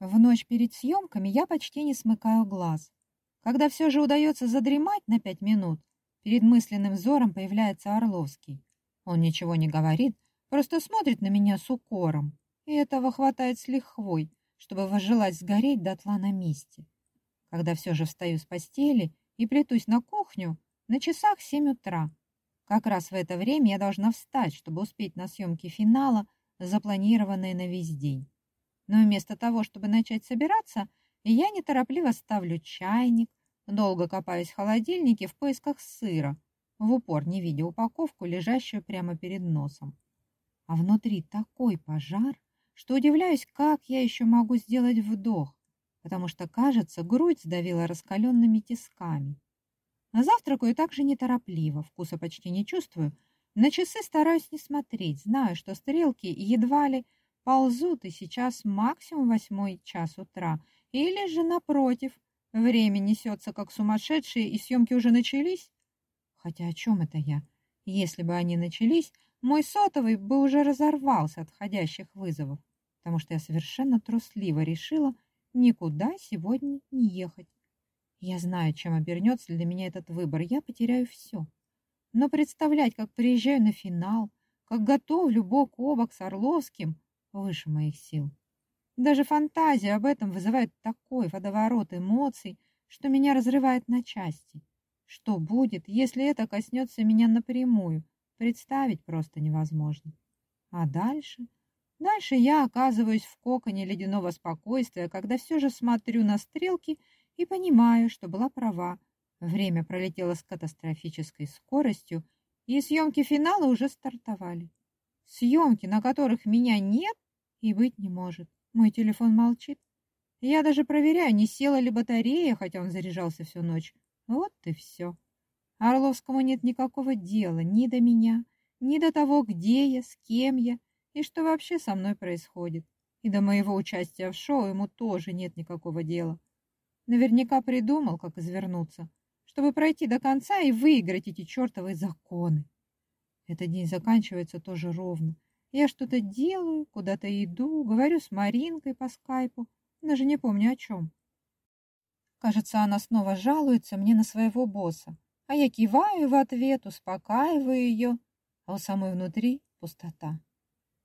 В ночь перед съемками я почти не смыкаю глаз. Когда все же удается задремать на пять минут, перед мысленным взором появляется Орловский. Он ничего не говорит, просто смотрит на меня с укором. И этого хватает с лихвой, чтобы возжелать сгореть дотла на месте. Когда все же встаю с постели и плетусь на кухню, на часах семь утра. Как раз в это время я должна встать, чтобы успеть на съемки финала, запланированные на весь день. Но вместо того, чтобы начать собираться, я неторопливо ставлю чайник, долго копаюсь в холодильнике в поисках сыра, в упор не видя упаковку, лежащую прямо перед носом. А внутри такой пожар, что удивляюсь, как я еще могу сделать вдох, потому что, кажется, грудь сдавила раскаленными тисками. Завтракаю также неторопливо, вкуса почти не чувствую. На часы стараюсь не смотреть, знаю, что стрелки едва ли ползут, и сейчас максимум восьмой час утра. Или же, напротив, время несется как сумасшедшее, и съемки уже начались. Хотя о чем это я? Если бы они начались, мой сотовый бы уже разорвался от входящих вызовов, потому что я совершенно трусливо решила никуда сегодня не ехать. Я знаю, чем обернется для меня этот выбор. Я потеряю все. Но представлять, как приезжаю на финал, как готовлю бок о бок с Орловским, выше моих сил. Даже фантазия об этом вызывает такой водоворот эмоций, что меня разрывает на части. Что будет, если это коснется меня напрямую, представить просто невозможно. А дальше? Дальше я оказываюсь в коконе ледяного спокойствия, когда все же смотрю на стрелки и понимаю, что была права. Время пролетело с катастрофической скоростью, и съемки финала уже стартовали. Съемки, на которых меня нет и быть не может. Мой телефон молчит. Я даже проверяю, не села ли батарея, хотя он заряжался всю ночь. Вот и все. Орловскому нет никакого дела ни до меня, ни до того, где я, с кем я и что вообще со мной происходит. И до моего участия в шоу ему тоже нет никакого дела. Наверняка придумал, как извернуться, чтобы пройти до конца и выиграть эти чертовы законы. Этот день заканчивается тоже ровно. Я что-то делаю, куда-то иду, говорю с Маринкой по скайпу, даже не помню о чем. Кажется, она снова жалуется мне на своего босса, а я киваю в ответ, успокаиваю ее, а у самой внутри пустота.